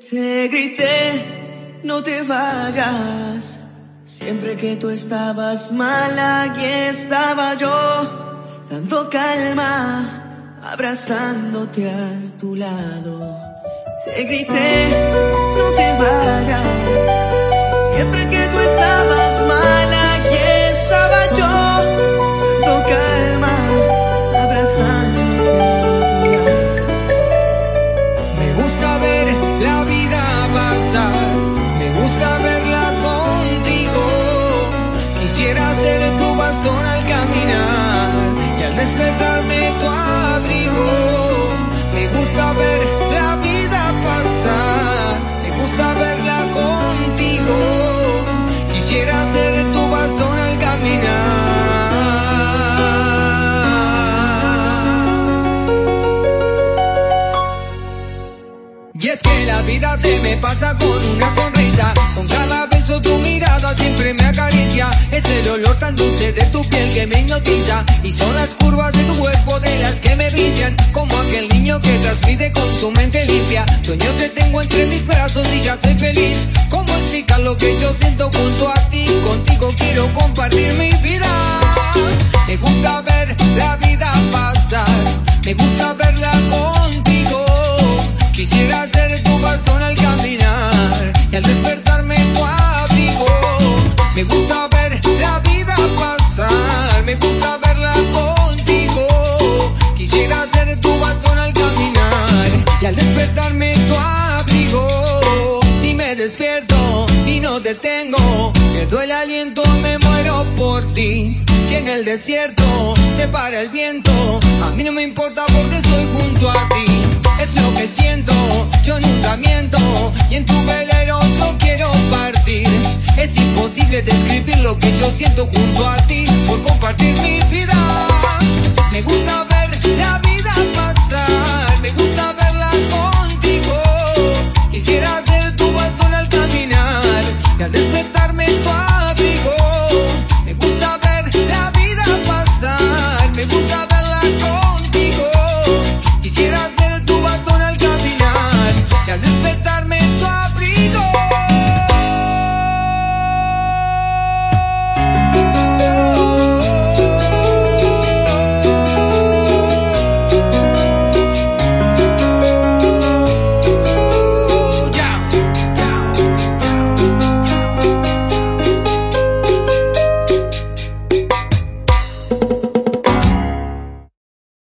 Te grité, no te vayas. Siempre que tú estabas mal, aquí estaba yo, dando calma, abrazándote a tu lado. Te grité, gusta ver la vida pasar, me gusta verla contigo. Quisiera ser tu bastón al caminar. Y es que la vida se me pasa con una sonrisa, con cada beso tu mirada siempre me acaricia. Es el olor tan dulce de tu piel que me hipnotiza y son las curvas de tu cuerpo de las que me brillan, como aquel niño que transmite con su mente limpia. Sueño te tengo entre mis brazos y ya soy feliz. ¿Cómo explicar lo que yo siento junto a ti? Contigo quiero compartir mi vida. Despertarme tu abrigo. Si me despierto y no te tengo, pierdo el aliento, me muero por ti. Si en el desierto se para el viento, a mí no me importa porque estoy junto a ti. Es lo que siento, yo nunca miento, y en tu velero yo quiero partir. Es imposible describir lo que yo siento junto a ti, por compartir mi vida.